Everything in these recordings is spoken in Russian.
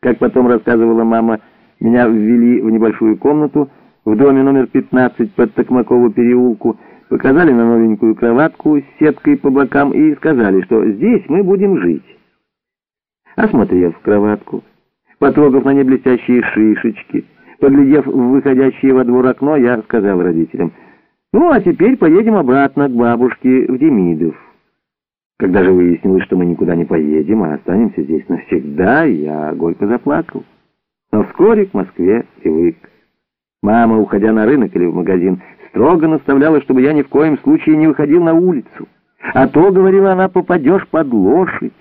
Как потом рассказывала мама, меня ввели в небольшую комнату в доме номер 15 под Токмакову переулку, показали на новенькую кроватку с сеткой по бокам и сказали, что здесь мы будем жить. Осмотрев кроватку, потрогав на ней блестящие шишечки, поглядев в выходящее во двор окно, я сказал родителям, «Ну, а теперь поедем обратно к бабушке в Демидов». Когда же выяснилось, что мы никуда не поедем, а останемся здесь навсегда, я горько заплакал. Но вскоре к Москве привык. Мама, уходя на рынок или в магазин, строго наставляла, чтобы я ни в коем случае не выходил на улицу. А то, говорила она, попадешь под лошадь.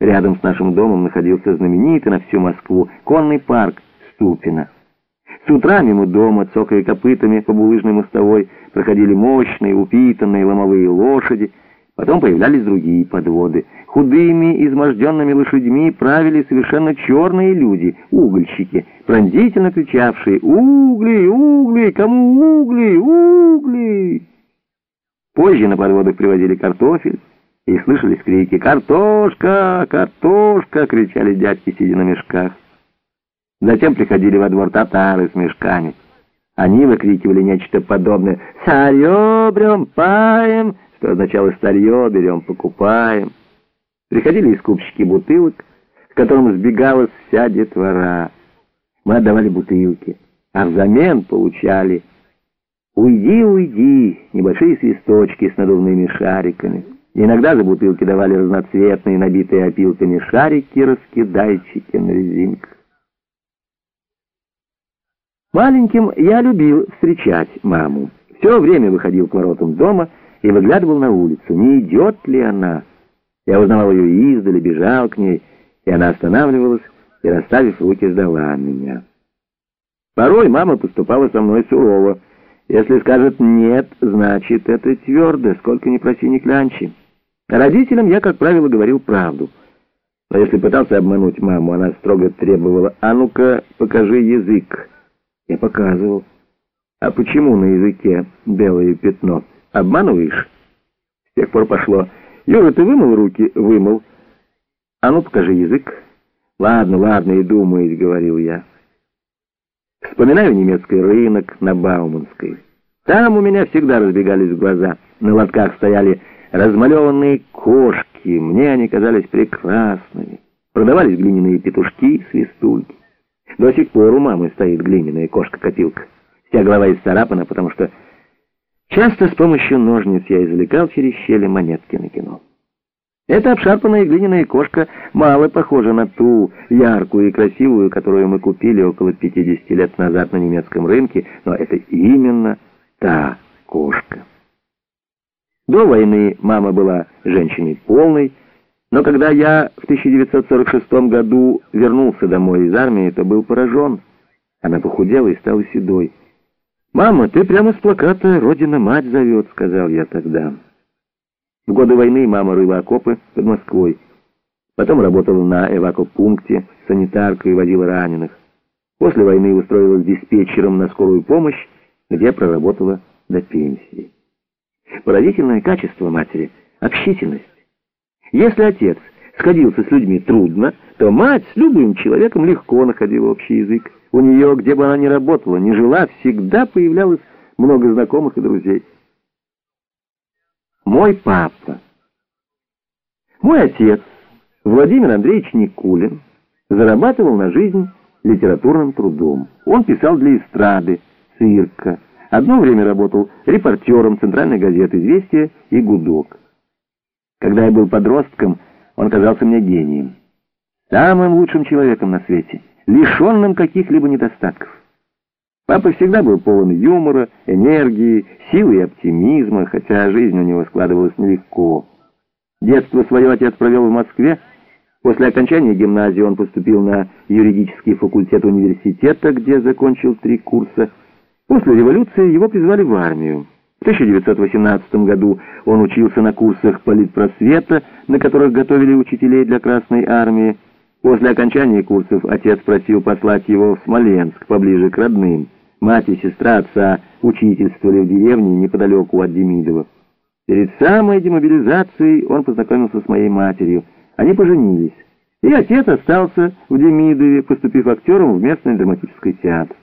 Рядом с нашим домом находился знаменитый на всю Москву конный парк Ступино. С утра мимо дома, цокая копытами по булыжной мостовой, проходили мощные, упитанные ломовые лошади, Потом появлялись другие подводы. Худыми, изможденными лошадьми правили совершенно черные люди, угольщики, пронзительно кричавшие «Угли! Угли! Кому угли? Угли!». Позже на подводах привозили картофель, и слышались крики «Картошка! Картошка!» — кричали дядьки, сидя на мешках. Затем приходили во двор татары с мешками. Они выкрикивали нечто подобное «Саребрем! Паем!» Что означало старье, берем, покупаем. Приходили и скупщики бутылок, к которым сбегалась вся детвора. Мы отдавали бутылки, а взамен получали «Уйди, уйди!» небольшие свисточки с надувными шариками. Иногда за бутылки давали разноцветные, набитые опилками шарики, раскидайчики на резинках. Маленьким я любил встречать маму. Все время выходил к воротам дома и выглядывал на улицу, не идет ли она. Я узнавал ее издали, бежал к ней, и она останавливалась и, расставив руки, ждала меня. Порой мама поступала со мной сурово. Если скажет «нет», значит это твердо, сколько ни проси, ни клянчи. Родителям я, как правило, говорил правду. Но если пытался обмануть маму, она строго требовала «а ну-ка, покажи язык». Я показывал. А почему на языке белое пятно? Обманываешь? С тех пор пошло. Юра, ты вымыл руки? Вымыл. А ну, покажи язык. Ладно, ладно, и думает, говорил я. Вспоминаю немецкий рынок на Бауманской. Там у меня всегда разбегались глаза. На лотках стояли размалеванные кошки. Мне они казались прекрасными. Продавались глиняные петушки, свистульки. До сих пор у мамы стоит глиняная кошка-копилка. Вся голова исцарапана, потому что Часто с помощью ножниц я извлекал через щели монетки на кино. Эта обшарпанная глиняная кошка мало похожа на ту яркую и красивую, которую мы купили около 50 лет назад на немецком рынке, но это именно та кошка. До войны мама была женщиной полной, но когда я в 1946 году вернулся домой из армии, то был поражен. Она похудела и стала седой. «Мама, ты прямо с плаката «Родина-мать» зовет», — сказал я тогда. В годы войны мама рыла окопы под Москвой. Потом работала на эвакопункте, санитаркой водила раненых. После войны устроилась диспетчером на скорую помощь, где проработала до пенсии. Поразительное качество матери — общительность. Если отец сходился с людьми трудно, то мать с любым человеком легко находила общий язык. У нее, где бы она ни работала, ни жила, всегда появлялось много знакомых и друзей. Мой папа. Мой отец, Владимир Андреевич Никулин, зарабатывал на жизнь литературным трудом. Он писал для эстрады, цирка. Одно время работал репортером центральной газеты «Известия» и «Гудок». Когда я был подростком, он казался мне гением. Самым лучшим человеком на свете — лишенным каких-либо недостатков. Папа всегда был полон юмора, энергии, силы и оптимизма, хотя жизнь у него складывалась нелегко. Детство свое отец провел в Москве. После окончания гимназии он поступил на юридический факультет университета, где закончил три курса. После революции его призвали в армию. В 1918 году он учился на курсах политпросвета, на которых готовили учителей для Красной армии. После окончания курсов отец просил послать его в Смоленск, поближе к родным. Мать и сестра отца учительствовали в деревне неподалеку от Демидова. Перед самой демобилизацией он познакомился с моей матерью. Они поженились. И отец остался в Демидове, поступив актером в местный драматический театр.